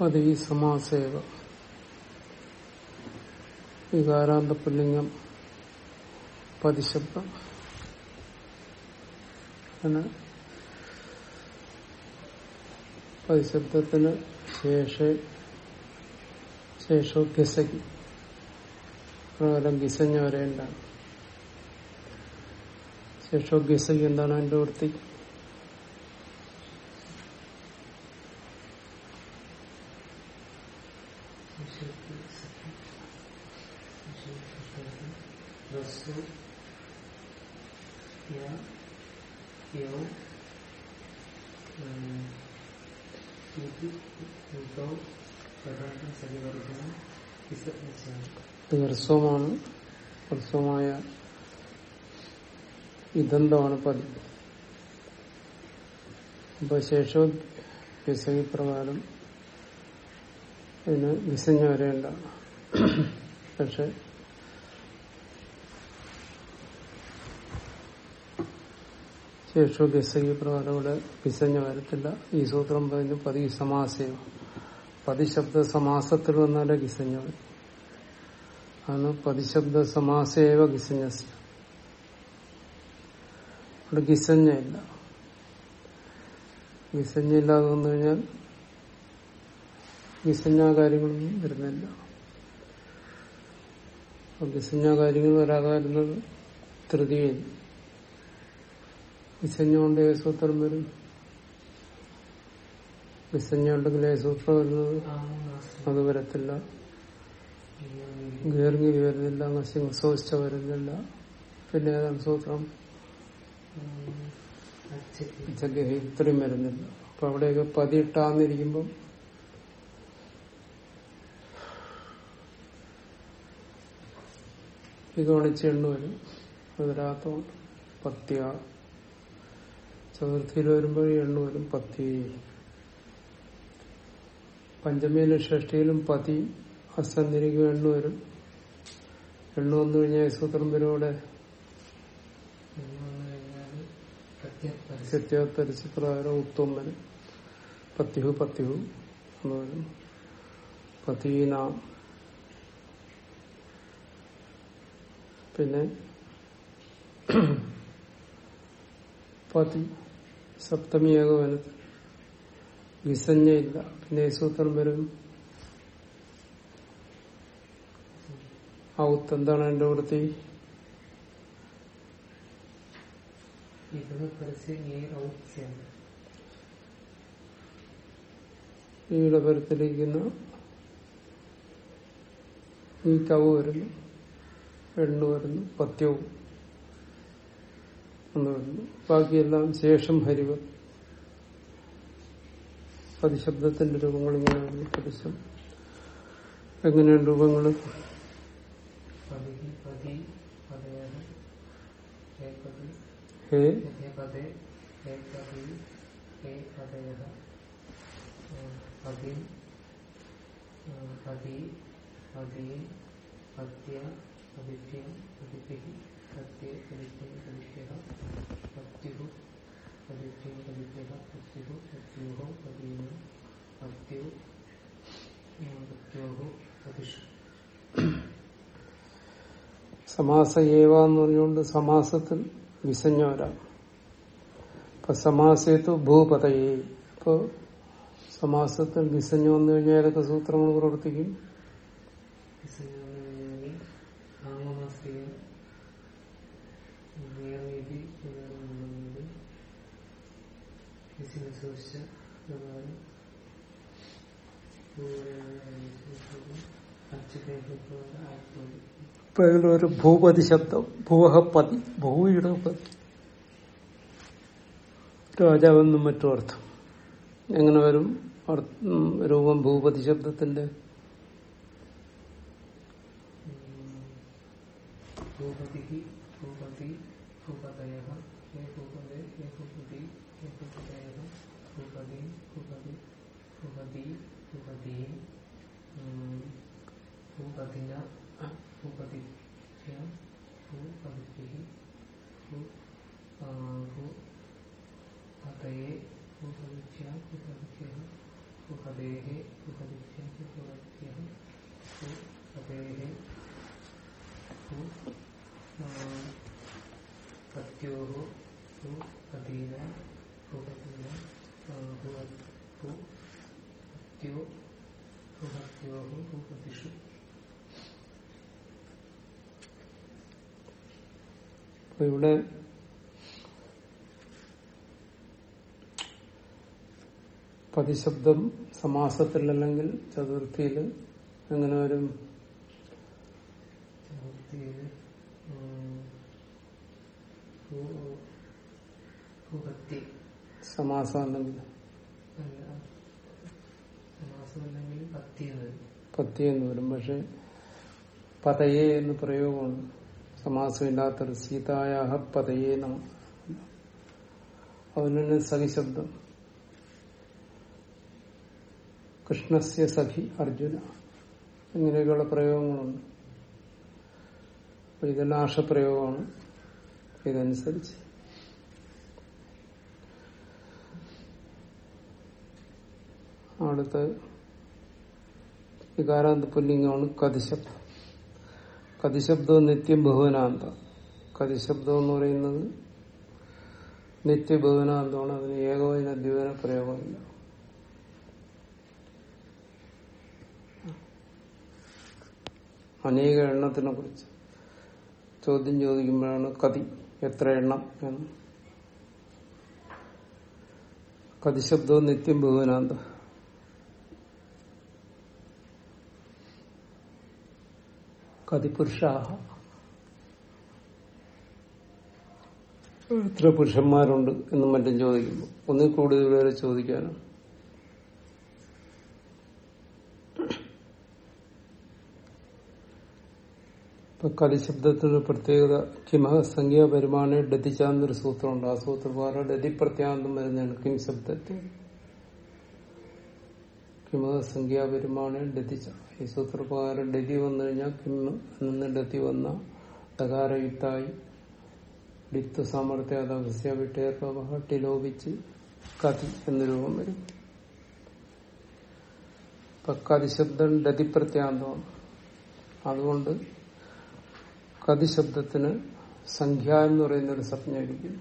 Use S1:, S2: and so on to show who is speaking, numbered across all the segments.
S1: പദവി സമാസേവ. വികാരാന്ത പുല്ലിംഗം പതിശബ്ദം. പതിശബ്ദത്തിന് ശേഷ ശേഷോ ഗസകി പ്രകാരം ഗിസഞ്ഞ വരേണ്ടാണ് ശേഷോ ഗസകി എന്താണ് അതിന്റെ വൃത്തി? ഹ്രസ്വമാണ് ഹ്രസ്വമായ ഇതന്തമാണ് പതി അപ്പൊ ശേഷോ വിസകി പ്രകാരം ഇതിന് വിസഞ്ഞ വരേണ്ട. പക്ഷെ ശേഷോ ഗസകി പ്രകാരം ഇവിടെ പിസഞ്ഞ വരത്തില്ല. ഈ സൂത്രം പറയുന്നു പതി സമാസയോ പതിശബ്ദ സമാസത്തിൽ വന്നാലേ ഗിസഞ്ഞ വരും. പതിശബ്ദ സമാസേവ ഗിസഞ്ഞസ് ഇവിടെ ഗിസഞ്ഞയില്ല ഗിസഞ്ഞയില്ലാതെ വന്നു കഴിഞ്ഞാൽ ഗിസഞ്ഞ വരുന്നില്ല. ഗിസഞ്ഞ കാര്യങ്ങൾ വരാതെ വരുന്നത് ഏ സൂത്രം വരും. വിസഞ്ഞ ഉണ്ടെങ്കിൽ സൂത്രം വരുന്നത്. അത് വരത്തില്ല. ഗീർഗിരി വരുന്നില്ല സിംഹസോച്ച വരുന്നില്ല. പിന്നെ ഏതാണ് സൂത്രം? ഇത്രയും വരുന്നില്ല. അപ്പൊ അവിടെയൊക്കെ പതിയിട്ടാന്നിരിക്കുമ്പം ഇത് എണ്ണ വരും. അത് വരാത്തോണ്ട് പത്യ ചതുർത്ഥിയിൽ വരുമ്പോൾ എണ്ണ വരും പത്തി പഞ്ചമിയിലും ഷഷ്ടിയിലും പതി അസന്ധിരിക്കും എണ്ണ വരും എണ്ണ വന്നു കഴിഞ്ഞാൽ സൂത്രം വരും സത്യോത്തരിച്ച് പ്രകാരം ഉത്തം വരും പത്യഹു എന്ന് വരും. പതീനാം. പിന്നെ പതി. സപ്തമി ഏകവനത്തിൽ വിസഞ്ജയില്ല. പിന്നെ സൂത്രം വരും. ഔത്ത് എന്താണ് എന്റെ വൃത്തി ഈയുടെ പരത്തിലിരിക്കുന്ന. ഈ കവ് വരുന്നു. എണ്ണു വരുന്നു. പത്യവും. എന്ന് പറയുന്നു ബാക്കിയെല്ലാം ശേഷം ഹരിവ് പതിശബ്ദത്തിന്റെ രൂപങ്ങൾ ഇങ്ങനെയാണ് പതിശം എങ്ങനെയാണ് രൂപങ്ങൾ? ഹേ?
S2: പതി പതി പത്യ പതിഭ്യം പതിഭ്യ
S1: സമാസ ഏവ എന്ന് പറഞ്ഞുകൊണ്ട് സമാസത്തിൽ വിസഞ്ഞവരാണ് അപ്പൊ സമാസേത്തു ഭൂപതയെ. ഇപ്പൊ സമാസത്തിൽ വിസഞ്ഞു വന്നു കഴിഞ്ഞാൽ ഏതൊക്കെ സൂത്രങ്ങൾ പ്രവർത്തിക്കും. ഇതിലൊരു ഭൂപതി ശബ്ദം ഭൂഹപതി ഭൂയുടെ പതി രാജാവെന്നും മറ്റും അർത്ഥം. എങ്ങനെ വരും? രൂപം ഭൂപതി ശബ്ദത്തിന്റെ?
S2: ഭൂപതി ഭൂപതി ഭൂപതയ ഹേ ഭൂപതേ ഹേ ഭൂപതി ഹേ ഭൂപതയ ഭൂപതി ഭൂപതി ഭൂപതി ഭൂപതി ഭൂപതിന ഭൂപതി ഭൂപതി ഭൂപതയെ ഭൂപതിഭ്യ ഭൂപതിഭ്യ ഭൂപതേः ഭൂപതിഭ്യः ഭൂപതിഭ്യः ഭൂപതേः ഭൂ പത്യോः ഭൂപതീന ഭൂപതീന ഭൂ ഭൂപത്യോ ഭൂപത്യോः ഭൂപതിഷു
S1: അപ്പൊ ഇവിടെ പതിശബ്ദം സമാസത്തിലല്ലെങ്കിൽ ചതുർത്ഥിയിൽ എങ്ങനെ വരും. അല്ലെങ്കിൽ
S2: പത്തി എന്ന് വരും.
S1: പക്ഷെ പതയെ എന്ന് പ്രയോഗമാണ് സമാസമില്ലാത്തൊരു സീതായാഹ പതയേ നമ അതിന് സഖിശബ്ദം കൃഷ്ണസ്യ സഖി അർജുന. ഇങ്ങനെയൊക്കെയുള്ള പ്രയോഗങ്ങളുണ്ട്. അപ്പൊ ഇതെല്ലാം ആശപ്രയോഗമാണ് ഇതനുസരിച്ച്. അടുത്ത് വികാരാന്ത പുല്ലിംഗമാണ് കതിശബ്ദം. കതിശബ്ദവും നിത്യം ബഹുവനാന്ത. കതിശബ്ദം എന്ന് പറയുന്നത് നിത്യ ബഹുവനാന്തമാണ്. അതിന് ഏകോചന ദ്വിവന പ്രയോഗമില്ല അനേക എണ്ണത്തിനെ കുറിച്ച് ചോദ്യം ചോദിക്കുമ്പോഴാണ് കതി. എത്ര എണ്ണം എന്ന്. കതിശബ്ദവും നിത്യം ബഹുവിനാന്ത. കതിപുരുഷ എത്ര പുരുഷന്മാരുണ്ട് എന്നും മറ്റും ചോദിക്കുന്നു ഒന്നിൽ കൂടുതൽ പേരെ ചോദിക്കാനും ഇപ്പൊ കലിശബ്ദത്തിന് പ്രത്യേകത. കിമ സംഖ്യാ പരിമാണ ഡതിച്ചാന്നൊരു സൂത്രമുണ്ട്. ആ സൂത്രപ്രകാരം ഡതി പ്രത്യാന്തം വരുന്നതാണ് കിം ശബ്ദത്തിൽ. കിമ സംഖ്യാ പരിമാണ ഡതിച്ച ഈ സൂത്രപ്രകാരം ഡതി വന്നു കഴിഞ്ഞാൽ കിം നിന്ന് ഡതി വന്ന ഡകാരയുക്തായി ഡിത്ത് സാമർത്ഥ്യാദസ്യ വിട്ടേർപ്പ ടിലോപിച്ച് കതി എന്ന രൂപം വരും. ഇപ്പൊ കതിശബ്ദം ഡതിപ്രത്യാന്തമാണ് അതുകൊണ്ട് കതിശബ്ദത്തിന് സംഖ്യ എന്ന് പറയുന്ന ഒരു സംജ്ഞ ഇരിക്കുന്നു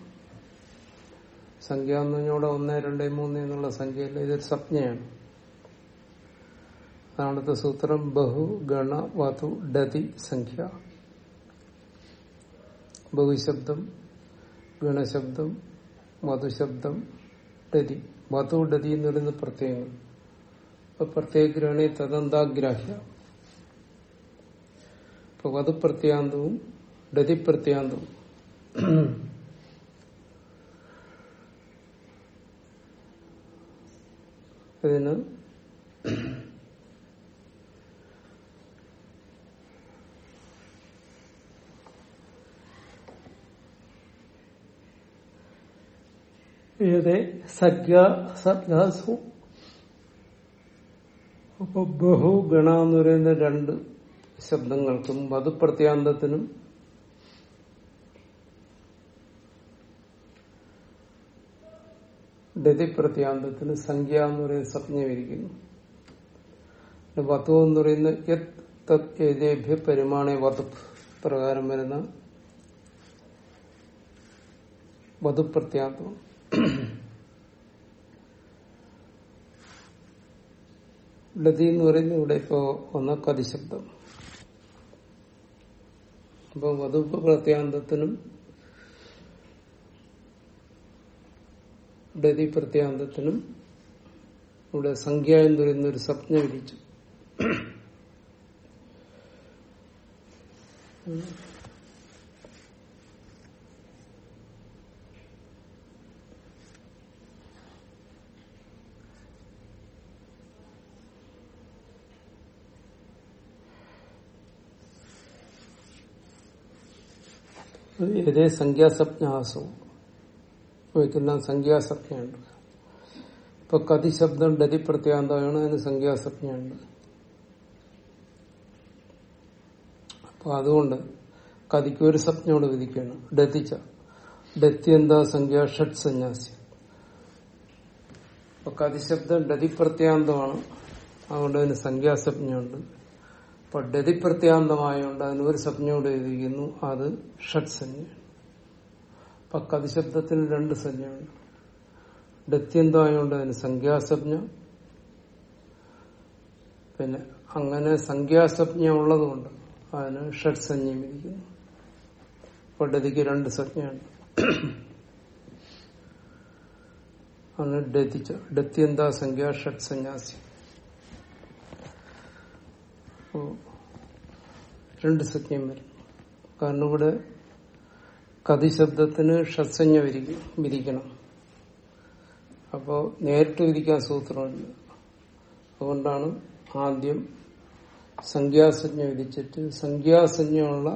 S1: സംഖ്യ എന്ന് പറഞ്ഞോടെ ഒന്ന് രണ്ട് മൂന്ന് എന്നുള്ള സംഖ്യയല്ല ഇതൊരു സംജ്ഞയാണ് അതാണത്തെ സൂത്രം ബഹു ഗണ വധു ഡതി സംഖ്യ. ബഹുശബ്ദം ഗണശബ്ദം വധുശബ്ദം ഡതി. വധു ഡതി എന്ന് പറയുന്ന അപ്പൊ പ്രത്യേക ഗ്രഹണി തദന്താഗ്രാഹ്യ. ഇപ്പൊ വധുപ്രത്യാന്തവും ഡതിപ്രത്യാന്തവും ഇതിന് ഏതേ സജ്ഞാസു അപ്പൊ ബഹു ഗണ എന്ന് പറയുന്ന രണ്ട് ശബ്ദങ്ങൾക്കും വധുപ്രത്യാന്തത്തിനും ഡതിപ്രത്യാന്തത്തിന് സംഖ്യ എന്ന് പറയുന്ന സംജ്ഞ വിരിക്കുന്നു വധു എന്ന് പറയുന്ന ഏതേഭ്യ പരിമാണ വധു പ്രകാരം വരുന്ന വധുപ്രത്യാന്തം ലതി എന്ന് പറയുന്നത് ഇവിടെ ഇപ്പോ വന്ന കതിശബ്ദം അപ്പൊ വധുപ്പ് പ്രത്യാന്തത്തിനും ലതി പ്രത്യാന്തത്തിനും ഇവിടെ സംഖ്യ എന്ന് പറയുന്ന ഒരു സ്വപ്ന വിരിച്ചു. ഇതേ സംഖ്യാസപ്ഞാസവും വയ്ക്കുന്ന സംഖ്യാസപ്ഞയുണ്ട്. ഇപ്പൊ കതി ശബ്ദം ഡതി പ്രത്യാന്തമാണ് അതിന് സംഖ്യാസപ്ഞയുണ്ട്. അപ്പൊ അതുകൊണ്ട് കതിക്ക് ഒരു സ്വപ്നയോട് വിധിക്കുകയാണ്. ഡതിച്ച. ഡത്തി എന്താ സംഖ്യ ഷഡ് സന്യാസി അപ്പൊ കതിശബ്ദം ഡതിപ്രത്യാന്തമാണ് അതുകൊണ്ട് അതിന് സംഖ്യാസജ്ഞയുണ്ട് അപ്പൊ ഡതിപ്രത്യാന്തമായോണ്ട് അതിന് ഒരു സംജ്ഞയോട് എഴുതിയിരിക്കുന്നു. അത് ഷഡ് സഞ്ജ അപ്പൊ കതിശബ്ദത്തിന് രണ്ട് സഞ്ജയുണ്ട് ഡത്യന്തമായോണ്ട് അതിന് സംഖ്യാസജ്ഞ. പിന്നെ അങ്ങനെ സംഖ്യാസജ്ഞ ഉള്ളതുകൊണ്ട് അതിന് ഷഡ് ഷഡ്സഞ്ജയും ഇരിക്കുന്നു പദ്ധതിക്ക് രണ്ട് സജ്ഞയുണ്ട് ഡത്തിച്ച ഡത്യന്ത സംഖ്യ ഷഡ് സന്യാസി അപ്പോ രണ്ട് സത്യം വരും. കാരണം ഇവിടെ കതിശബ്ദത്തിന് ഷസഞ്ജ വിരിക്കണം. അപ്പോ നേരിട്ട് വിരിക്കാൻ സൂത്രമില്ല അതുകൊണ്ടാണ് ആദ്യം സംഖ്യാസഞ്ജ വിധിച്ചിട്ട് സംഖ്യാസഞ്ജയുള്ള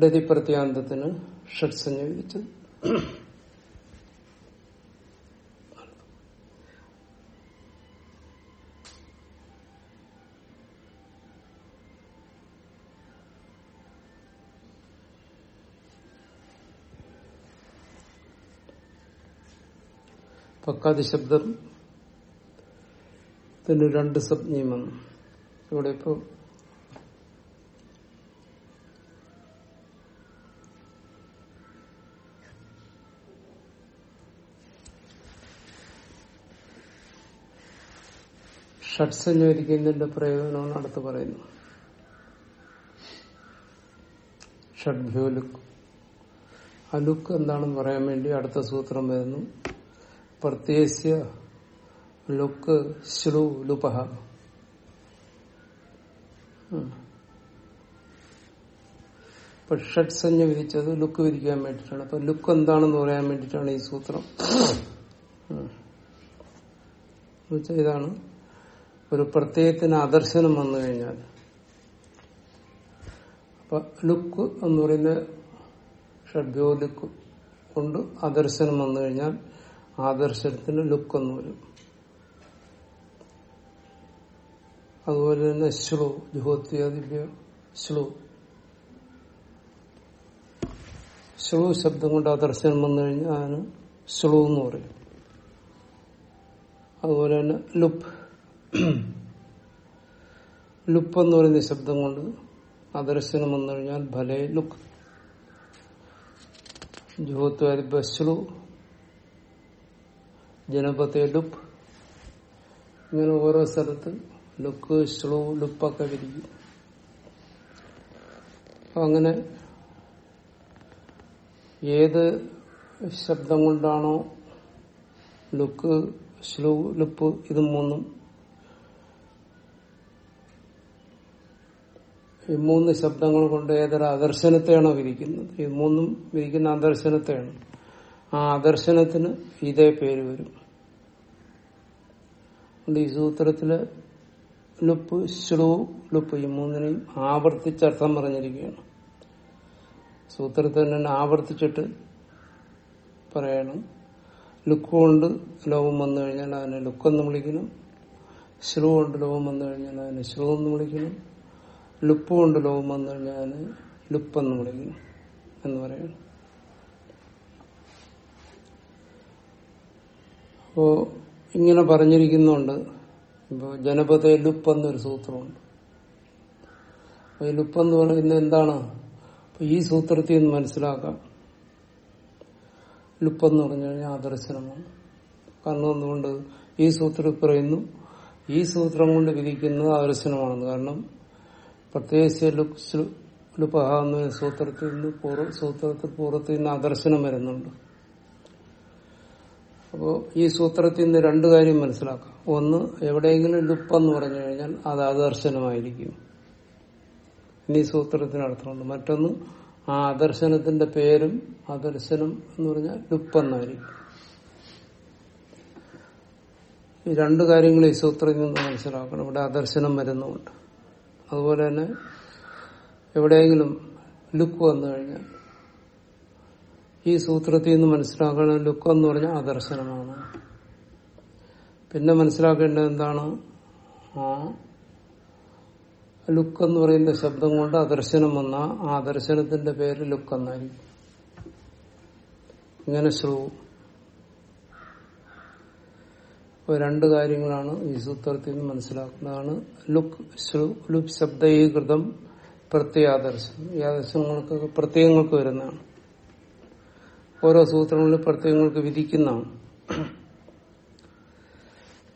S1: ഡതിപ്രത്യാന്തത്തിന് ഷഡ്സഞ്ജ വിധിച്ചത് പക്കാതി ശബ്ദം ത്തിന് രണ്ട് സപ്ഞയും വന്നു ഇവിടെ ഇപ്പോ ഷഡ്സഞ്ജരിക്കുന്നതിന്റെ പ്രയോജനമാണ് അടുത്ത് പറയുന്നു. ഷഡ്ഭ്യോലുക്ക് അലുക്ക് എന്താണെന്ന് പറയാൻ വേണ്ടി അടുത്ത സൂത്രം വരുന്നു. പ്രത്യേക ലുക്ക് ശ്ലു ലുപഹ ഇപ്പൊ ഷഡ്സഞ്ജ വിധിച്ചത് ലുക്ക് വിരിക്കാൻ വേണ്ടിട്ടാണ് അപ്പൊ ലുക്ക് എന്താണെന്ന് പറയാൻ വേണ്ടിട്ടാണ് ഈ സൂത്രം. ഇതാണ്. ഒരു പ്രത്യയത്തിന് ആദർശനം വന്നു കഴിഞ്ഞാൽ. അപ്പൊ ലുക്ക് എന്ന് പറയുന്ന ഷഡ്ഭ്യോ ലുക്ക് കൊണ്ട് ആദർശനം വന്നു കഴിഞ്ഞാൽ ആദർശത്തിന് ലുക്ക് എന്ന് വരും അതുപോലെ തന്നെ ശ്ലു ജുഹോത്യാദിപ്യ ശ്ലു. ശ്ലു ശബ്ദം കൊണ്ട് ആദർശനം വന്നു കഴിഞ്ഞാൽ അതിന് ശ്ലു എന്ന് പറയും. അതുപോലെ തന്നെ ലുപ്പ് ലുപ്പ് എന്ന് പറയുന്ന ശബ്ദം കൊണ്ട് ആദർശനം വന്നു കഴിഞ്ഞാൽ ഭലേ ലുക്ക് ജുഹോത്വാദിഭ്യ ശ്ലു. ജനപത്തെ ലുപ്പ് ഇങ്ങനെ ഓരോ സ്ഥലത്ത് ലുക്ക് ശ്ലൂ ലുപ്പൊക്കെ വിരിക്കും. അങ്ങനെ ഏത് ശബ്ദം കൊണ്ടാണോ ലുക്ക് ശ്ലൂ ലുപ്പ് ഇത് മൂന്നും ഈ മൂന്ന് ശബ്ദങ്ങൾ കൊണ്ട് ഏതൊരു ആദർശനത്തെയാണോ വിരിക്കുന്നത്? ഈ മൂന്നും വിരിക്കുന്ന ആദർശനത്തെയാണ്. ആ ആദർശനത്തിന് ഇതേ പേര് വരും. അതുകൊണ്ട് ഈ സൂത്രത്തിൽ ലുപ്പ് ശ്ലു ലുപ്പ് ഈ മൂന്നിനെയും ആവർത്തിച്ച് അർത്ഥം പറഞ്ഞിരിക്കുകയാണ്. സൂത്രത്തിൽ തന്നെ ആവർത്തിച്ചിട്ട് പറയണം. ലുക്ക് കൊണ്ട് ലോകം വന്നു കഴിഞ്ഞാൽ അതിനെ ലുക്കെന്ന് വിളിക്കണം ശ്ലു കൊണ്ട് ലോകം വന്നു കഴിഞ്ഞാൽ അതിനെ ശ്ലു എന്ന് വിളിക്കണം ലുപ്പ് കൊണ്ട് ലോകം വന്നു കഴിഞ്ഞാൽ അതിന് ലുപ്പെന്ന് വിളിക്കണം എന്ന് പറയണം. അപ്പോ ഇങ്ങനെ പറഞ്ഞിരിക്കുന്നുണ്ട്. ഇപ്പോ ജനപദ ലുപ്പ് എന്നൊരു സൂത്രമുണ്ട്. ഈ ലുപ്പ് എന്ന് പറയുന്നത് എന്താണ്? ഈ സൂത്രത്തിൽ നിന്ന് മനസ്സിലാക്കാം. ലുപ്പെന്ന് പറഞ്ഞു കഴിഞ്ഞാൽ ആദർശനമാണ് കാരണം എന്തുകൊണ്ട്? ഈ സൂത്രം പറയുന്നു ഈ സൂത്രം കൊണ്ട് വിധിക്കുന്നത് ആദർശനമാണെന്ന്. കാരണം പ്രത്യേകിച്ച് ലുപഹ എന്ന സൂത്രത്തിൽ നിന്ന് സൂത്രത്തിൽ പൂർവത്തിൽ നിന്ന് ആദർശനം വരുന്നുണ്ട്. അപ്പോ ഈ സൂത്രത്തിൽ നിന്ന് രണ്ടു കാര്യം മനസ്സിലാക്കാം. ഒന്ന് എവിടെയെങ്കിലും ലുപ്പെന്ന് പറഞ്ഞു കഴിഞ്ഞാൽ അത് ആദർശനമായിരിക്കും. ഇനി സൂത്രത്തിന് അർത്ഥമുണ്ട്. മറ്റൊന്ന് ആ ആദർശനത്തിന്റെ പേരും ആദർശനം എന്ന് പറഞ്ഞാൽ ലുപ്പെന്നായിരിക്കും. ഈ രണ്ടു കാര്യങ്ങൾ ഈ സൂത്രത്തിൽ നിന്ന് മനസ്സിലാക്കണം. ഇവിടെ ആദർശനം വരുന്നുണ്ട് അതുപോലെ തന്നെ എവിടെയെങ്കിലും ലുക്ക് വന്നു കഴിഞ്ഞാൽ ഈ സൂത്രത്തിൽ നിന്ന് മനസ്സിലാക്കണം ലുക്കം എന്ന് പറഞ്ഞാൽ ആദർശനമാണ്. പിന്നെ മനസ്സിലാക്കേണ്ടത് എന്താണ്? ലുക്ക് എന്ന് പറയുന്ന ശബ്ദം കൊണ്ട് അദർശനം വന്ന ആ ദർശനത്തിന്റെ പേര് ലുക്ക് എന്നായിരിക്കും. ഇങ്ങനെ ശ്രു. രണ്ട് കാര്യങ്ങളാണ് ഈ സൂത്രത്തിൽ നിന്ന് മനസ്സിലാക്കുന്നതാണ്. ലുക്ക് ശ്രു- ലുക് ശബ്ദീകൃതം പ്രത്യേകാദർശം ഈ ആദർശങ്ങൾക്ക് പ്രത്യയങ്ങൾക്ക് വരുന്നതാണ്. ഓരോ സൂത്രങ്ങളിൽ പ്രത്യയങ്ങൾക്ക് വിധിക്കുന്നതാണ്.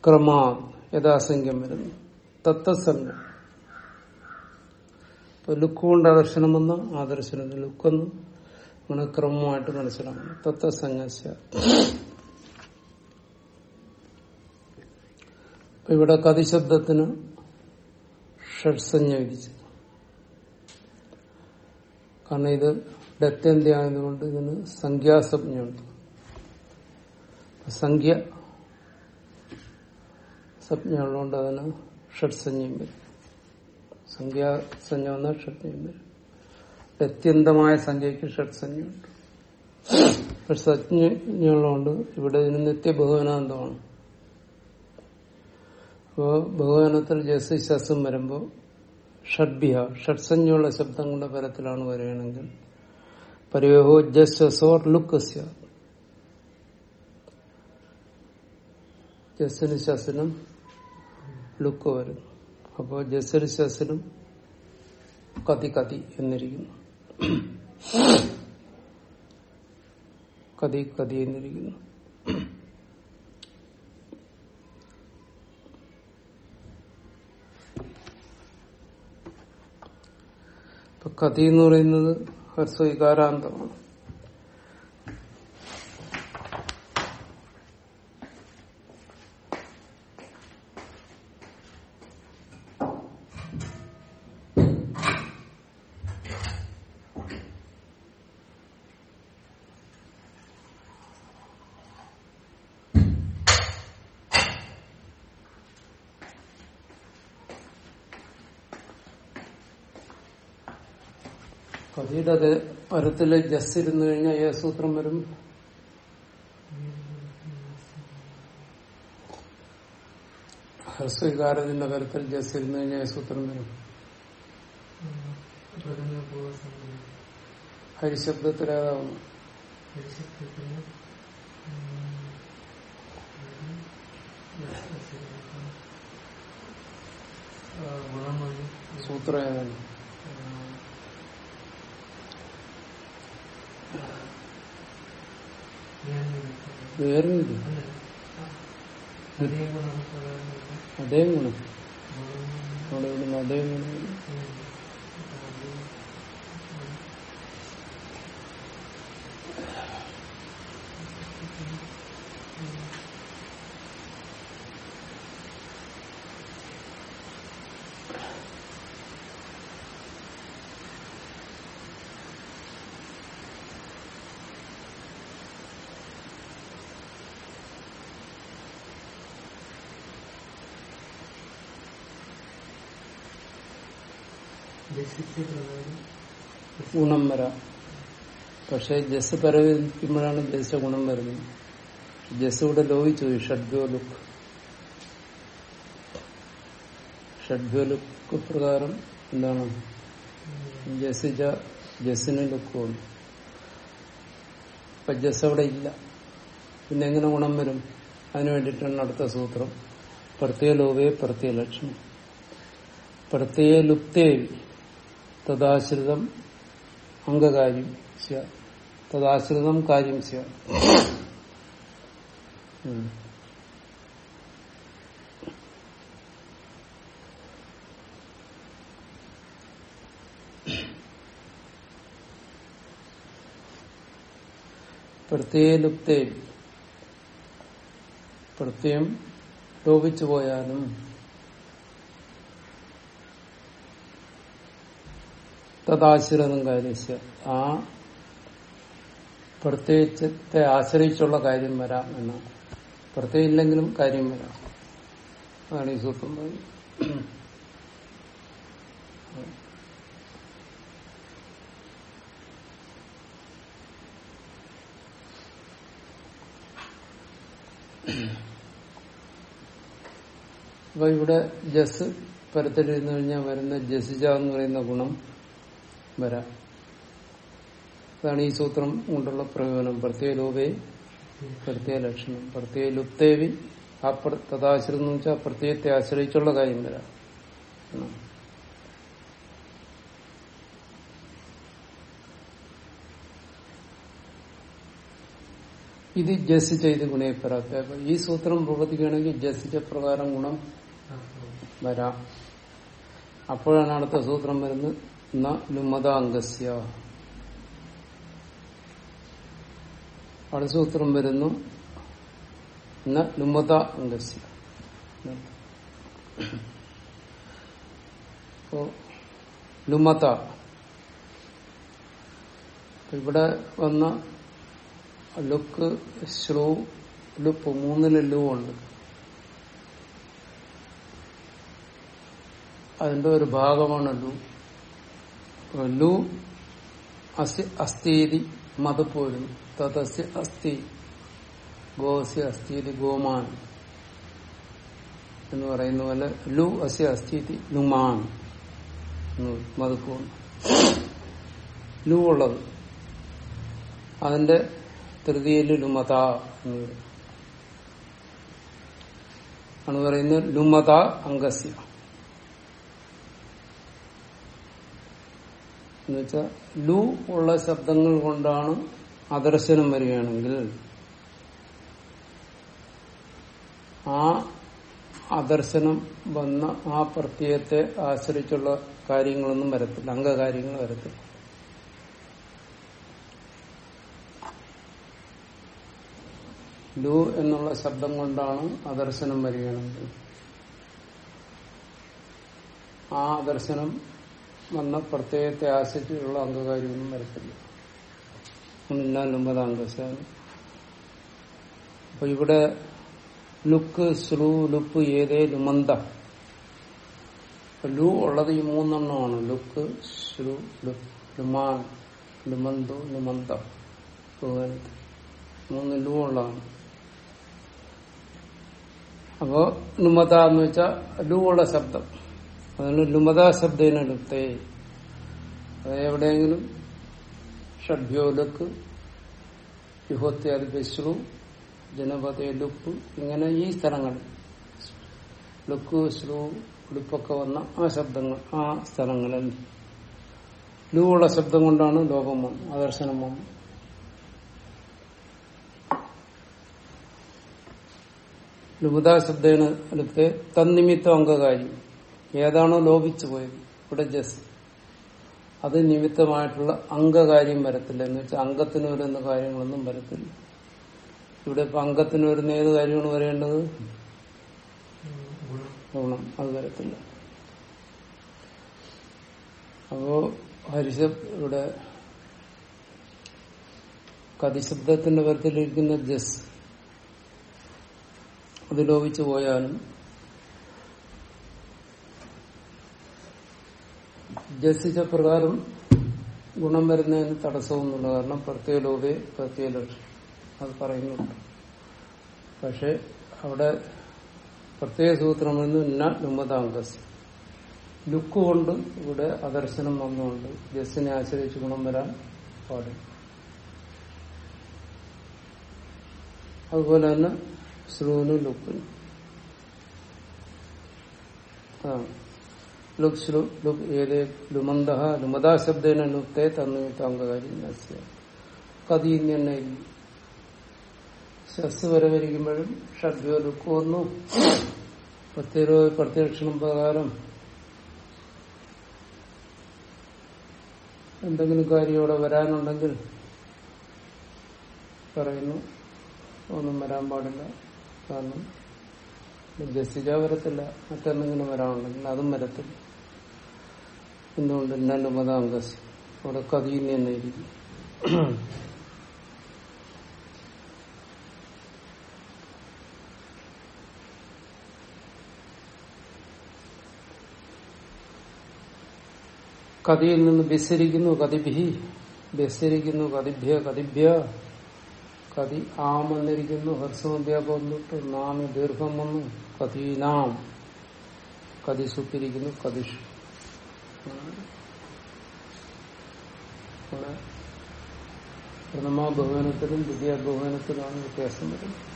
S1: ക്രമാ യഥാസംഖ്യം വരുന്നു. തത്വസംഖ്യ ഇപ്പൊ ലുക്ക് കൊണ്ട് ആദർശനം ലുക്കൊന്നും. അങ്ങനെ ക്രമമായിട്ട് മനസ്സിലാക്കണം ഇപ്പൊ ഇവിടെ കതിശബ്ദത്തിന് ഷഡ്സഞ്ജ വിധിച്ചു കാരണം ഇത് ഡത്യന്ത്യ ആയതുകൊണ്ട് ഇതിന് സംഖ്യാസജ്ഞയുണ്ട് സംഖ്യ സംജ്ഞ ഉള്ളതുകൊണ്ട് അതിന് ഷഡ്സഞ്ജയും വരും. സംഖ്യാസഞ്ജ വന്നാൽ ഷഡ്സഞ്ജയും വരും. അത്യന്തമായ സംഖ്യയ്ക്ക് ഷഡ്സഞ്ജയുണ്ട് സജ്ഞയുള്ളതുകൊണ്ട് ഇവിടെ ഇതിന് നിത്യബഹുവനാന്തമാണ്. അപ്പോ ബഹുവനത്തിൽ ജസ് ശസും വരുമ്പോ ഷഡ്ഭ്യ ഷഡ്സഞ്ജയുള്ള ശബ്ദങ്ങളുടെ പരത്തിലാണ് വരികയാണെങ്കിൽ പരിവേഹോ ജസ്വസോർ ലുക്കസ്യ. ജസ്സിന് ശസിനും ലുക്ക് വരും. അപ്പോ ജസ്സിന് ശസിനും കതി കതി എന്നിരിക്കുന്നു. കതി കതി എന്നിരിക്കുന്നു. കതി എന്ന് പറയുന്നത് ഹർസ്വവികാരാന്തമാണ് കഥയുടെ അത് പരത്തിൽ ജസ് ഇരുന്നു കഴിഞ്ഞാൽ ഏ സൂത്രം വരും? ഹ്രസ്വവികാരത്തിന്റെ പരത്തിൽ ജസ് ഇരുന്നു കഴിഞ്ഞാൽ ഏ സൂത്രം വരും? ഹരിശബ്ദത്തിലേതാവുന്നു?
S2: പരിശുദ്ധത്തിന് ഗുണമാണ്
S1: സൂത്രം ഏതാണ്
S2: ഞാൻ
S1: വേറെ
S2: അതേ ഗുണം.
S1: അതേ ഗുണം. അവിടെ ഇവിടുന്ന് അതേ ഗുണം
S2: ജസിച്ച പ്രകാരം
S1: ഗുണം വരാം. പക്ഷെ ജസ് പരവിക്കുമ്പോഴാണ് ജസ് ഗുണം വരുന്നത്. ജസ് ഇവിടെ ലോഹിച്ചു പോയി. ഷഡ്വോ ലുക്ക് ലുക്ക് പ്രകാരം എന്താണ്? ജസിജ ജസിന് ലുക്ക് വന്നു. അപ്പൊ ജസ് അവിടെ ഇല്ല. പിന്നെ എങ്ങനെ ഗുണം വരും? അതിനു വേണ്ടിയിട്ടാണ് അടുത്ത സൂത്രം. പ്രത്യേക ലോകേ പ്രത്യേക ലക്ഷണം. പ്രത്യേക ലുപ്തേ തദാശ്രിതം അംഗകാര്യം സ്യാ. തദാശ്രിതം കാര്യം സ്യാ. ഉം. പ്രത്യം ലോപിച്ചു പോയാലും തദാശ്രിതം കാര്യസ്യ ആ പ്രത്യേകത്തെ ആശ്രയിച്ചുള്ള കാര്യം വരാം എന്നാണ് പ്രത്യേകം ഇല്ലെങ്കിലും കാര്യം വരാം. അതാണ് ഈ സൂത്രം പറയുന്നത്. അപ്പൊ ഇവിടെ ജസ് പരത്തിലിരുന്നു കഴിഞ്ഞാൽ വരുന്ന ജസിജ എന്ന് പറയുന്ന ഗുണം വരാം. അതാണ് ഈ സൂത്രം കൊണ്ടുള്ള പ്രയോജനം. പ്രത്യേക ലോപേ പ്രത്യേക ലക്ഷണം. പ്രത്യേക ലുപ്തേവി ആ എന്ന് വെച്ചാൽ പ്രത്യേകത്തെ ആശ്രയിച്ചുള്ള കാര്യം വരാം. ഇത് ജസ് ചെയ്ത് ഗുണയെ പറയാത്ത ഈ സൂത്രം പ്രവർത്തിക്കുകയാണെങ്കിൽ ജസിച്ച പ്രകാരം ഗുണം വരാം. അപ്പോഴാണ് അടുത്ത സൂത്രം വരുന്നത്. ന ലുമത അംഗസ്യ അടുത്ത വരുന്നു ന ലുമത അംഗസ്യ ലുമത. ഇവിടെ വന്ന ലുക്ക് ശ്രൂ ലുപ്പ് മൂന്നിൽ ലു ഉണ്ട്. അതിന്റെ ഒരു ഭാഗമാണ് ലു. ലു അസ്ഥീതി അസ്ഥീതി മതപ്പോലും തദസ്യ അസ്ഥി. ഗോസ്യ അസ്ഥീതി ഗോമാൻ. എന്ന് പറയുന്ന പോലെ ലു അസ്യ അസ്ഥീതി ലുമാൻ. മതപ്പോലും ലു ഉള്ളത്. അതിന്റെ തൃതീയയിൽ ലുമത എന്ന് പറയുന്നത് ലുമത അംഗസ്യ. എന്നുവെച്ചാൽ ലു ഉള്ള ശബ്ദങ്ങൾ കൊണ്ടാണ് അദർശനം വരികയാണെങ്കിൽ ആ അദർശനം വന്ന ആ പ്രത്യയത്തെ ആശ്രയിച്ചുള്ള കാര്യങ്ങളൊന്നും വരത്തില്ല അംഗകാര്യങ്ങൾ വരത്തില്ല. ലു എന്നുള്ള ശബ്ദം കൊണ്ടാണ് അദർശനം വരികയാണെങ്കിൽ ആ ദർശനം വന്ന പ്രത്യേകത്തെ ആശ്രയിച്ചുള്ള അംഗകാര്യമൊന്നും വരത്തില്ല. ഒന്നില്ലാലും അംഗശാണ് അപ്പൊ ഇവിടെ ലുക്ക് സ്ലൂ ലുപ്പ് ഏതേ ലുമന്ത. ലു ഉള്ളത് ഈ മൂന്നെണ്ണമാണ്. ലുക്ക് ശ്ലു ലുപ്പ് ലുമാൻ ലുമന്തു ലുമന്ത. മൂന്ന് ലു ഉള്ളതാണ്. അപ്പോ ലുമത എന്ന് വെച്ചാൽ ലു ഉള്ള ശബ്ദം. അതാണ് ലുമതാ ശബ്ദേന ലുപ്തേ. അത് എവിടെയെങ്കിലും ഷഡ്ഭ്യോ ലുക്ക് യുഹത്യാദി ബെശ്രു ലുപ്പ് ഇങ്ങനെ ഈ സ്ഥലങ്ങൾ. ലുക്ക് ശ്രു ഉടുപ്പൊക്കെ വന്ന ആ ശബ്ദങ്ങൾ ആ സ്ഥലങ്ങളിൽ. ലൂവുള്ള ശബ്ദം കൊണ്ടാണ് ലോകം വന്നു ആദർശനം വന്നു ലുബുദാ ശബ്ദേന അടുത്ത് തന്നിമിത്തം അംഗകാരി. ഏതാണോ ലോപിച്ചു പോയത്. ഇവിടെ ജസ് അത് നിമിത്തമായിട്ടുള്ള അംഗകാര്യം വരത്തില്ല. എന്ന് വെച്ചാൽ അംഗത്തിന് വരുന്ന കാര്യങ്ങളൊന്നും വരത്തില്ല. ഇവിടെ ഇപ്പൊ അംഗത്തിന് വരുന്ന ഏത് കാര്യമാണ് വരേണ്ടത്?
S2: ഗുണം
S1: അത് വരത്തില്ല. അപ്പോ ഹരിശബ് ഇവിടെ കതിശബ്ദത്തിന്റെ പരത്തിലിരിക്കുന്ന ജസ് അത് ലോപിച്ചു പോയാലും ജസിച്ച പ്രകാരം ഗുണം വരുന്നതിന് തടസ്സമൊന്നുമില്ല കാരണം പ്രത്യേക ലോകെ പ്രത്യേക ലക്ഷ്യം അത് പറയുന്നുണ്ട്. പക്ഷെ അവിടെ പ്രത്യേക സൂത്രം എന്ന് ന ലുക്ക് കൊണ്ട് ഇവിടെ അദർശനം വന്നുകൊണ്ട് ജസ്സിനെ ആശ്രയിച്ച് ഗുണം വരാൻ പാടില്ല. അതുപോലെ തന്നെ ശ്രുവിനും ലുക്കിനും. അതാണ്. ലുക് ലുക് ശസ് വരെ ഷഡ്യോ ലുക്ക് വന്നു പ്രത്യേക പ്രത്യക്ഷണം പ്രകാരം എന്തെങ്കിലും കാര്യം ഇവിടെ വരാനുണ്ടെങ്കിൽ പറയുന്നു. ഒന്നും വരാൻ പാടില്ല. കാരണം ജസ്റ്റിജ വരത്തില്ല. മറ്റെന്തെങ്കിലും വരാനുണ്ടെങ്കിൽ അതും വരത്തില്ല. എന്തുകൊണ്ട് എന്നാലും മതാംഗസ് അവിടെ കഥയിൽ നിന്നായിരിക്കും കഥയിൽ നിന്ന് ബസ്സിരിക്കുന്നു കതിഭി ബസ്സിരിക്കുന്നു കതിഭ്യ കതിഭ്യ കതി ആം എന്നിരിക്കുന്നു ഹർസമധ്യാപം തൊട്ട് നാമ ദീർഘം വന്നു. കഥീനാം. കതി സുപ്പിരിക്കുന്നു കതിഷു ഇവിടെ പ്രഥമാ ബഹുമാനത്തിലും ദ്വിതീയ ബഹുമാനത്തിലാണ് വ്യത്യാസം വരുന്നത്.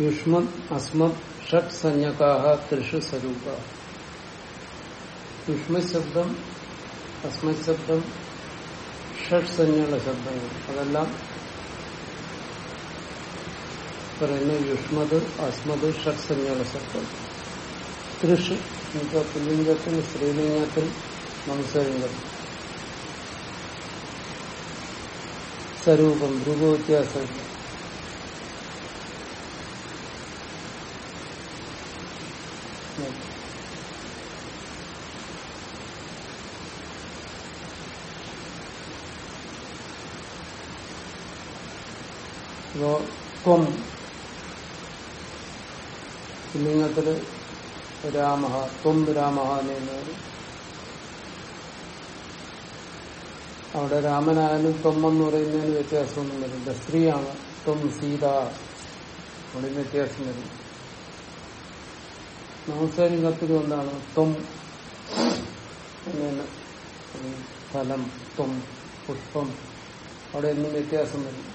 S1: യുഷ്മത് അസ്മത് ഷട്ട് സഞ്ജകാഹ ത്രിഷു സ്വരൂപ യുഷ്മത് ശബ്ദം അസ്മത് ശബ്ദം ഷട്ട് സഞ്ജയുള്ള ശബ്ദങ്ങൾ അതെല്ലാം പറയുന്നു യുഷ്മത് അസ്മത് ഷട്ട് സഞ്ജയുള്ള ശബ്ദം ത്രിഷു എന്നുവെച്ചാൽ പുല്ലിംഗത്തിൽ സ്ത്രീലിംഗത്തിൽ നംസലിംഗത്തിൽ സ്വരൂപം രൂപവ്യത്യാസമില്ല ഇപ്പോ ത്വം പുല്ലിംഗത്തിൽ രാമ ത്വം രാമ എന്നത് അവിടെ രാമനായാലും ത്വം എന്ന് പറയുന്നതിന് വ്യത്യാസമൊന്നും വരില്ല സ്ത്രീയാണ് ത്വം സീത അവിടെ വ്യത്യാസം വരും കത്തിരി എന്താണ് ത്വം അങ്ങനെ ഫലം ത്വം പുഷ്പം. അവിടെ ഒന്നും വ്യത്യാസം വരും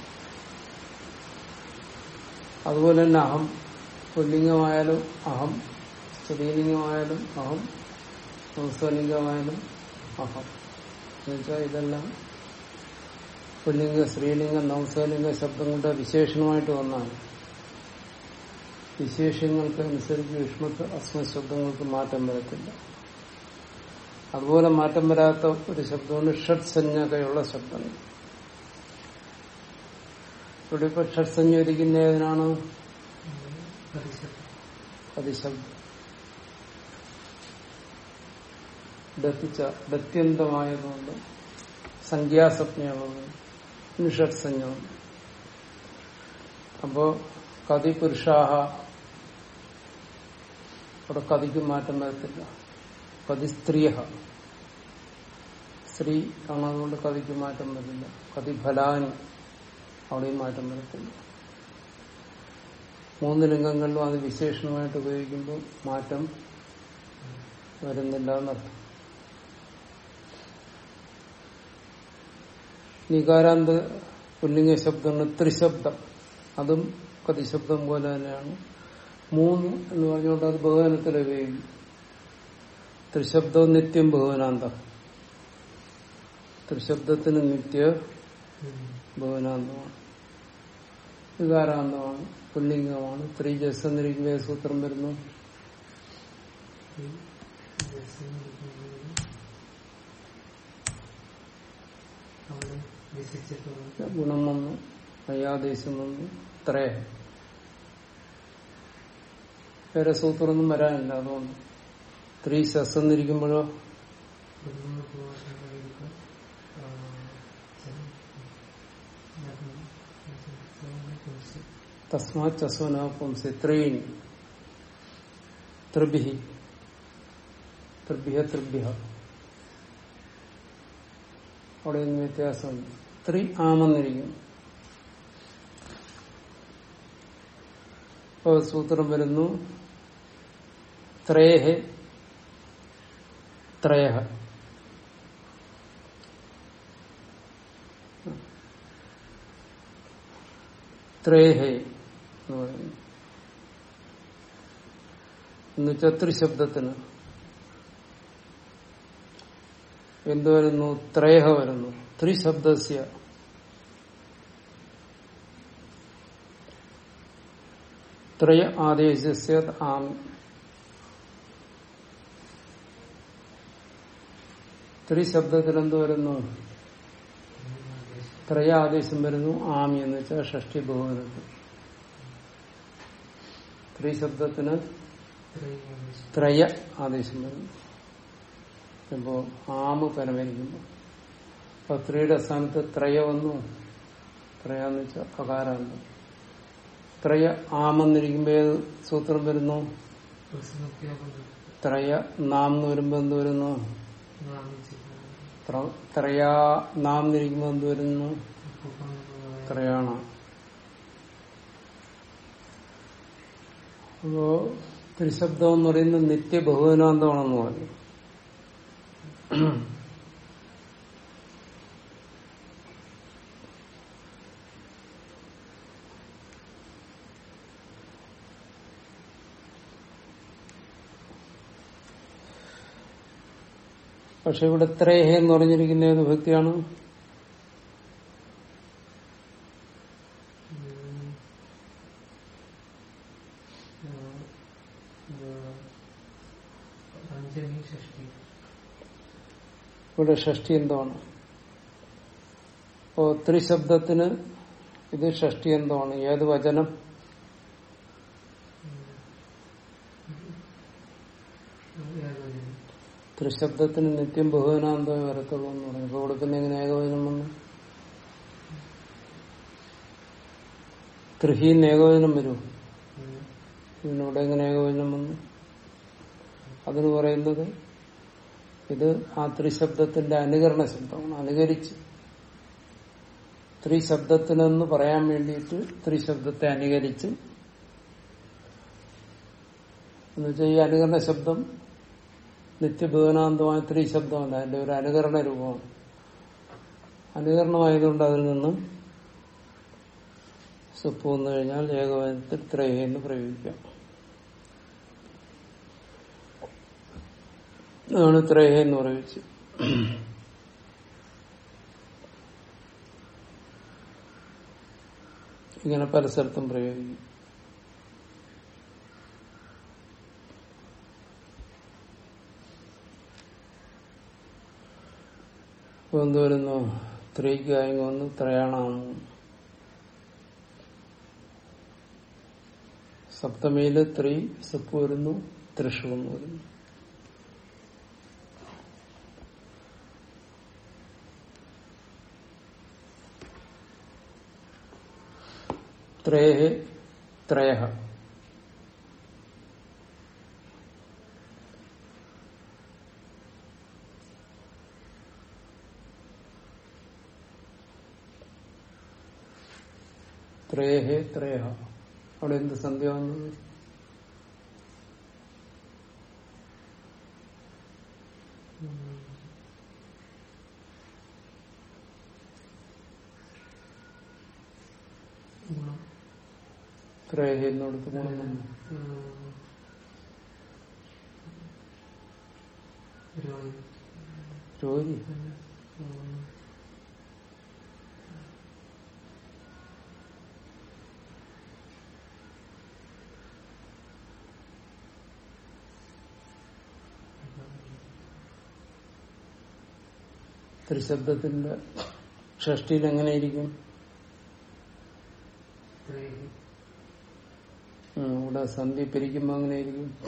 S1: അതുപോലെ തന്നെ അഹം. പുല്ലിംഗമായാലും അഹം. സ്ത്രീലിംഗമായാലും അഹം. സംസ്വലിംഗമായാലും അഹം. എന്നുവെച്ചാൽ ഇതെല്ലാം പുല്ലിംഗ സ്ത്രീലിംഗ നംസ്വലിംഗ ശബ്ദങ്ങളുടെ വിശേഷണമായിട്ട് വന്നാണ് വിശേഷങ്ങൾക്ക് അനുസരിച്ച് വിഷ്ണുക്ക് അസ്മ ശബ്ദങ്ങൾക്ക് മാറ്റം വരത്തില്ല. അതുപോലെ മാറ്റം വരാത്ത ഒരു ശബ്ദമാണ് ഷഡ് സഞ്ജകയുള്ള ശബ്ദങ്ങൾ ഇവിടെ ഇപ്പൊ ഷഡ് സഞ്ജരിക്കുന്ന ഏതിനാണ്
S2: പരിശബ്ദം
S1: അതിശബ്ദം ദത്തിച്ച ദത്യന്തമായതുകൊണ്ട് സംഖ്യാസജ്ഞമാണ് നിഷത്സഞ്ജമാണ് അപ്പോ കതി പുരുഷാഹ അവിടെ കതിക്ക് മാറ്റം വരത്തില്ല. കതി സ്ത്രീയ സ്ത്രീ ആണതുകൊണ്ട് കതിക്ക് മാറ്റം വരില്ല കതി ഫലാനി അവിടെയും മാറ്റം വരത്തില്ല മൂന്ന് ലിംഗങ്ങളിലും അത് വിശേഷണമായിട്ട് ഉപയോഗിക്കുമ്പോൾ മാറ്റം വരുന്നില്ല എന്നർത്ഥം. നികാരാന്ത പുല്ലിംഗ ശബ്ദമാണ് ത്രിശബ്ദം. അതും കതിശബ്ദം പോലെ തന്നെയാണ്. മൂന്ന് എന്ന് പറഞ്ഞുകൊണ്ട് അത് ബഹുവനത്തിൽ ഉപയോഗിക്കും. നിത്യം ബഹുവനാന്തം ത്രിശബ്ദത്തിന് നിത്യ ബഹുവനാന്തമാണ് വികാരാന്തമാണ് പുല്ലിംഗമാണ്. ത്രിജസ് എന്നിരിക്കുമ്പോൾ സൂത്രം വരുന്നു. ഗുണം വന്നു. അയ്യാദേശം വന്നു. ത്രയ വേറെ സൂത്രമൊന്നും വരാനില്ല അതുകൊണ്ട്. സ്ത്രീ ശസ് എന്നിരിക്കുമ്പോഴോ തസ്മാ ചസ്വന പുംസി ത്രീൻ ത്രിഭി ത്രിഭ്യ ത്രിഭ്യ അവിടെ ഒന്നും വ്യത്യാസമുണ്ട് ത്രി ആമെന്നിരിക്കും ഇപ്പൊ സൂത്രം വരുന്നു ത്രേഹ ത്രയഹ. ത്രേഹേ എന്ന് പറയുന്നു എന്നുവെച്ചാൽ ത്രിശബ്ദത്തിന് എന്ത് വരുന്നു. ത്രേഹ വരുന്നു ത്രിശബ്ദസ്യ ത്രയ ആദേശസ്യ ആം. ത്രിശബ്ദത്തിൽ എന്ത് വരുന്നു ത്രയ ആദേശം വരുന്നു. ആമി എന്ന് വെച്ചാൽ ഷഷ്ടി ബഹുവനത്തിൽ ത്രിശബ്ദത്തിന് ത്രയ ആദേശം വരുന്നു. ഇപ്പോ ആമ് പരമരിക്കുമ്പോ അപ്പൊ സ്ത്രീയുടെ സ്ഥാനത്ത് ത്രയ വന്നു. ത്രയാന്ന് വെച്ചാൽ അകാരാന്ന് ത്രയ ആമെന്നിരിക്കുമ്പോ ഏത് സൂത്രം വരുന്നു? ത്രയ നാം എന്ന് വരുമ്പോ എന്ത് വരുന്നു? ത്ര- ത്രയാ നാം എന്നിരിക്കുമ്പോ എന്ത് വരുന്നു? ത്രയാണ. അപ്പോ ത്രിശബ്ദം എന്ന് പറയുന്നത് നിത്യ ബഹുവനാന്തമാണെന്ന് പറഞ്ഞു. പക്ഷെ ഇവിടെ ത്രേഹ എന്ന് പറഞ്ഞിരിക്കുന്ന ഏത് ഭക്തിയാണ് ഇവിടെ ഷഷ്ടി എന്താണ് അപ്പോ ത്രിശബ്ദത്തിന് ഇത് ഷഷ്ടി എന്താണ് ഏത് വചനം? ത്രിശബ്ദത്തിന് നിത്യം ബഹുവനാന്തമേ വരത്തുള്ളൂ എന്ന് പറഞ്ഞു. ഇപ്പൊ ഇവിടെ പിന്നെ ഏകവചനം വന്നു. ത്രിഹീൻ ഏകവചനം വരും.
S2: പിന്നെ
S1: ഇവിടെ എങ്ങനെ ഏകവചനം വന്നു? അതിന് പറയുന്നത് ഇത് ആ ത്രിശബ്ദത്തിന്റെ അനുകരണ ശബ്ദമാണ്. അനുകരിച്ച് ത്രിശബ്ദത്തിനെന്ന് പറയാൻ വേണ്ടിയിട്ട് ത്രിശബ്ദത്തെ അനുകരിച്ച് എന്നുവെച്ചാൽ ഈ അനുകരണ ശബ്ദം നിത്യഭുവനാന്തമായ ത്രിശബ്ദമല്ല. അതിന്റെ ഒരു അനുകരണ രൂപമാണ്. അനുകരണമായതുകൊണ്ട് അതിൽ നിന്നും സുപ്പ് വന്നു കഴിഞ്ഞാൽ ഏകവചനത്തിൽ എന്ന് പ്രയോഗിക്കാം. അതാണ് ത്രേഹ എന്ന് പറയുന്നത്. ഇങ്ങനെ പല സ്ഥലത്തും പ്രയോഗിക്കും. ഇപ്പൊ എന്ത് വരുന്നു ത്രീക്ക് ആയെങ്കിൽ വന്നു ത്രയാണാമു സപ്തമിയിൽ ത്രീ സപ്പ് വരുന്നു തൃഷു വരുന്നു. ത്രേഹ ത്രയ ത്രേഹേ ത്രയ അവിടെ എന്ത് സന്ധ്യ വന്നത്
S2: ഗുണം
S1: ത്രേഹ എന്നിടത്ത് ഗുണം. ജോലി. ത്രിശബ്ദത്തിന്റെ ഷഷ്ടിയിൽ എങ്ങനെയിരിക്കും
S2: ത്രേഹി.
S1: ഉം, ഇവിടെ സന്ധി പിരിക്കുമ്പോ അങ്ങനെയായിരിക്കും.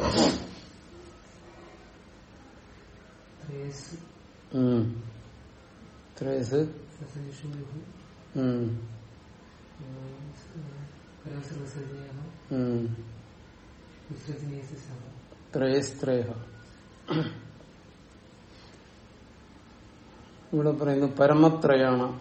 S2: ത്രേസ്.
S1: ഇവിടെ പറയുന്നു പരമത്രയാണ്.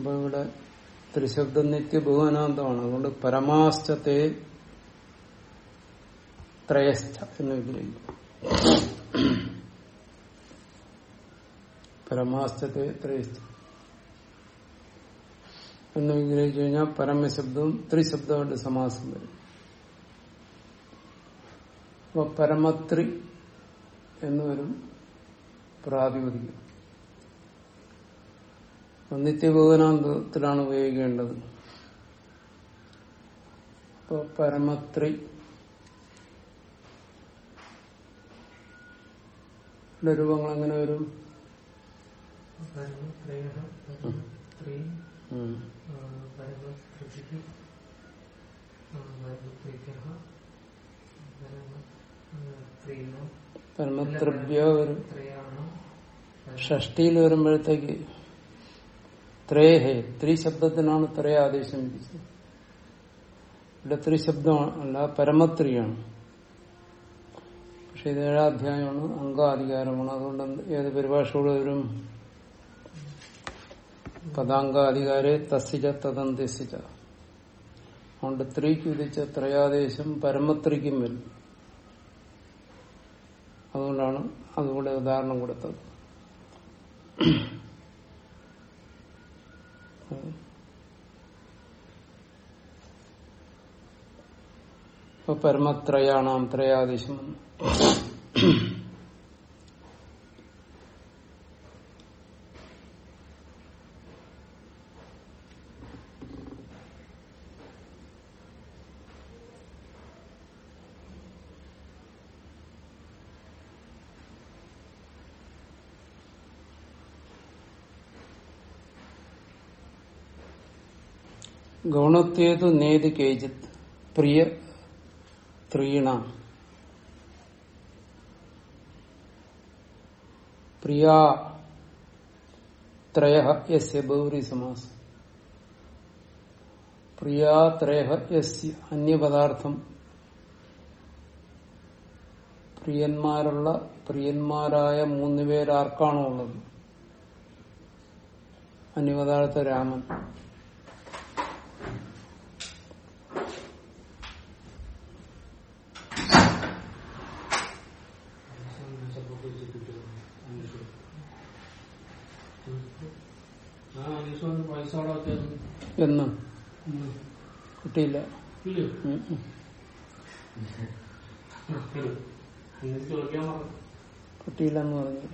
S1: അപ്പൊ ഇവിടെ ത്രിശബ്ദം നിത്യ ബഹുവനാന്തമാണ് അതുകൊണ്ട് പരമാശ്ചത്തെ ത്രയസ്ഥ എന്ന് വിഗ്രഹിക്കും. പരമാശ്ചത്തെ ത്രയസ്ഥ എന്ന് വിഗ്രഹിച്ചു കഴിഞ്ഞാൽ പരമശബ്ദവും ത്രിശബ്ദമായിട്ട് സമാസം വരും. അപ്പൊ പരമത്രി എന്ന് വരും പ്രാതിപതികം അപ്പൊ നിത്യബോധനാന്തത്തിലാണ് ഉപയോഗിക്കേണ്ടത് പരമത്രി രൂപങ്ങൾ എങ്ങനെ വരും
S2: പരമ ത്രയഃ. പരമ ത്രീം.
S1: ഉം.
S2: ആ, പരമ ത്രിഭിഃ. ആ, പരമ ത്രിഭ്യഃ. പരമ ആ, ത്രീണം.
S1: പരമത്രിഭ്യ വരും ഷഷ്ടിയിൽ വരുമ്പോഴത്തേക്ക് ത്രേഹേ. ത്രീ ശബ്ദത്തിനാണ് ത്രേ ആദേശം വിധിച്ചത്. ഇവിടെ ത്രിശബ്ദം അല്ല പരമത്രിയാണ്. പക്ഷെ ഇത് ഏഴാം അധ്യായമാണ് അംഗാധികാരമാണ്. അതുകൊണ്ട് ഏത് പരിഭാഷയോട് വരും? പദാംഗാധികാരെ തസ്സിച്ച തദന്തിച്ച അതുകൊണ്ട് ത്രീക്ക് വിധിച്ച ത്രയാദേശം പരമത്രിക്കും വരും. അതുകൊണ്ടാണ് അതുകൂടെ ഉദാഹരണം കൊടുത്തത്. പരമത്രയാണാം ത്രയാദിശം. ഗൗണത്വേതു നേതി കേജിത് പ്രിയ ത്രീണ. പ്രിയ ത്രയ യസ്യ ബൗരി സമാസ്. പ്രിയാ ത്രയ യസ്യ അന്യപദാർത്ഥം. പ്രിയന്മാരുള്ള പ്രിയന്മാരായ മൂന്ന് പേരാർക്കാണോ ഉള്ളത് അന്യപദാർത്ഥ രാമൻ. എന്ന്. കിട്ടിയില്ല കിട്ടിയില്ലെന്ന് പറഞ്ഞു.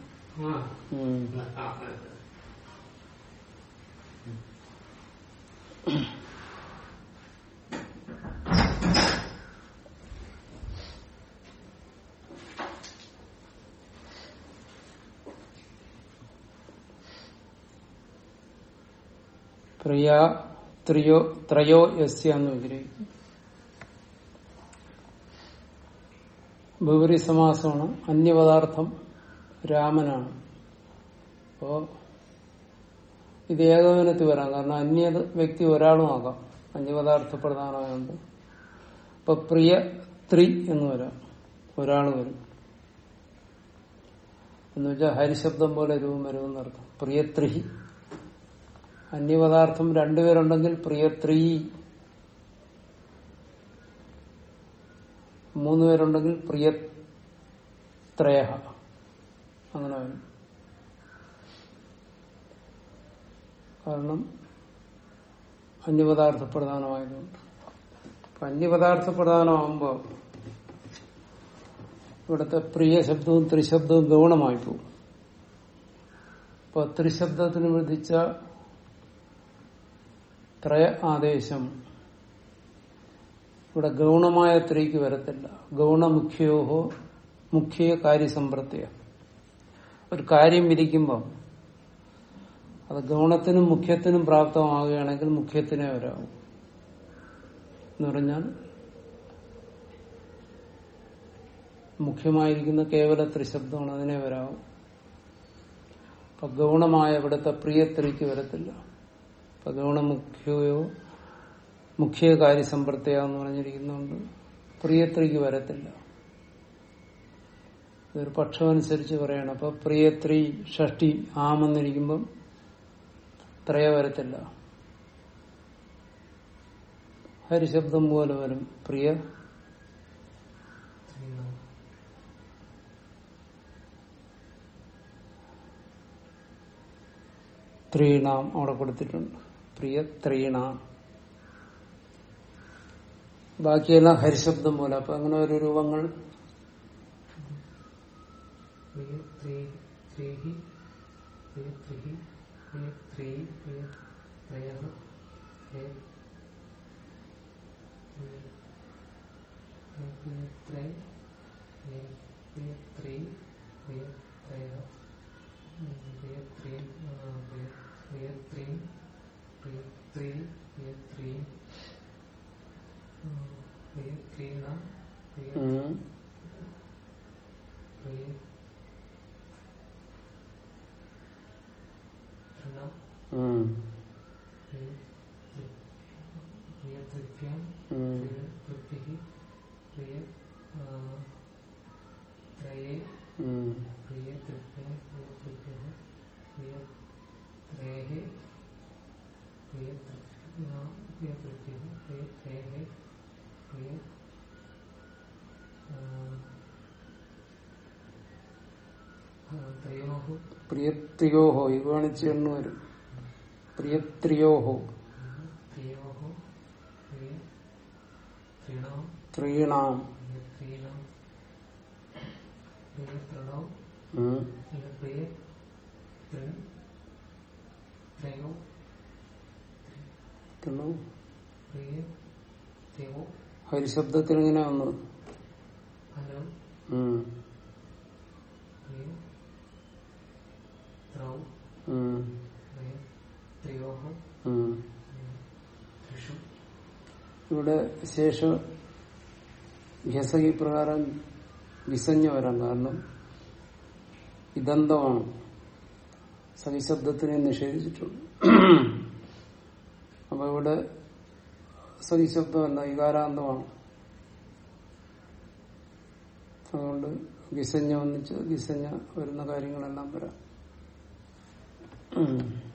S1: പ്രിയ ത്രിയോ ത്രയോ യസ്യ എന്ന് വിഗ്രഹിക്കും സമാസമാണ് അന്യപദാർത്ഥം രാമനാണ്. അപ്പോ ഇത് ഏകോപനത്തിൽ വരാം. കാരണം അന്യ വ്യക്തി ഒരാളും ആകാം. അന്യപദാർത്ഥ പ്രധാനമായുണ്ട് അപ്പൊ പ്രിയ ത്രി എന്ന് വരാം. ഒരാൾ വരും. എന്നുവെച്ചാൽ ഹരിശബ്ദം പോലെ രൂപം വരുമെന്നർത്ഥം. പ്രിയത്രിഹി. അന്യപദാർത്ഥം രണ്ടുപേരുണ്ടെങ്കിൽ പ്രിയത്രീ. മൂന്ന് പേരുണ്ടെങ്കിൽ പ്രിയത്രയ അങ്ങനെ വരും. കാരണം അന്യപദാർത്ഥ പ്രധാനമായതുകൊണ്ട് അന്യപദാർത്ഥ പ്രധാനമാകുമ്പോൾ ഇവിടുത്തെ പ്രിയ ശബ്ദവും ത്രിശബ്ദവും ഗൗണമായി പോകും. അപ്പൊ ത്രിശബ്ദത്തിന് വിധിച്ച ത്രയ ആദേശം ഇവിടെ ഗൗണമായ ത്രീക്ക് വരത്തില്ല. ഗൗണമുഖ്യോഹോ മുഖ്യ കാര്യസമ്പ്രത്യ ഒരു കാര്യം വിരിക്കുമ്പം അത് ഗൗണത്തിനും മുഖ്യത്തിനും പ്രാപ്തമാവുകയാണെങ്കിൽ മുഖ്യത്തിനെ വരാവും. എന്ന് പറഞ്ഞാൽ മുഖ്യമായിരിക്കുന്ന കേവല ത്രിശബ്ദമാണ് അതിനെ വരാവും. അപ്പൊ ഗൗണമായ ഇവിടുത്തെ പ്രിയത്രിക്ക് വരത്തില്ല. അപ്പൊ മുഖ്യയോ മുഖ്യ എന്ന് പറഞ്ഞിരിക്കുന്നുണ്ട്. പ്രിയത്രിക്ക് വരത്തില്ല. ഇതൊരു പക്ഷമനുസരിച്ച് പറയണം. അപ്പൊ പ്രിയത്രി ഷഷ്ടി ആമെന്നിരിക്കുമ്പം ത്രയ വരത്തില്ല. ഹരിശബ്ദം പോലെ വരും. പ്രിയ.
S2: ത്രീണാം
S1: അവിടെ കൊടുത്തിട്ടുണ്ട്. പ്രിയ ത്രീണാം ബാക്കിയെല്ലാം ഹരിശബ്ദം പോലെ അപ്പൊ അങ്ങനെ ഒരു രൂപങ്ങൾ
S2: ത്രയഃ പ്രിയ പ്രിയ പ്രിയ ത്രയ പ്രിയ പ്രിയ ത്രീ പ്രിയ ത്രയഃ ഉം, പ്രിയ ത്രീ ആ, പ്രിയ പ്രിയ ത്രീ പ്രിയ ത്രീ. പ്രിയ ത്രീ. ഉം, പ്രിയ ത്രീണ പ്രിയ പ്രിയ തൃൺ ത്രയോ
S1: വരും പ്രിയത്രിയോഹോ
S2: ത്രീണാം
S1: ഹരിശബ്ദത്തിൽ ഇങ്ങനെ വന്നു
S2: ഹലോ
S1: ഉം.
S2: പ്രിയ ത്രൗ
S1: ഉം.
S2: പ്രിയ ത്രയോഹോ
S1: ഉം.
S2: ത്രിഷു
S1: ഇവിടെ ശേഷ ഭ്യസകി പ്രകാരം വിസഞ്ഞ വരാൻ കാരണം ഇതന്തമാണ് സതിശബ്ദത്തിനെ നിഷേധിച്ചിട്ടുണ്ട്. അപ്പൊ ഇവിടെ സഹിശബ്ദമല്ല വികാരാന്തമാണ്. അതുകൊണ്ട് വിസഞ്ഞ ഒന്നിച്ച് വിസഞ്ഞ വരുന്ന കാര്യങ്ങളെല്ലാം വരാം. Mm.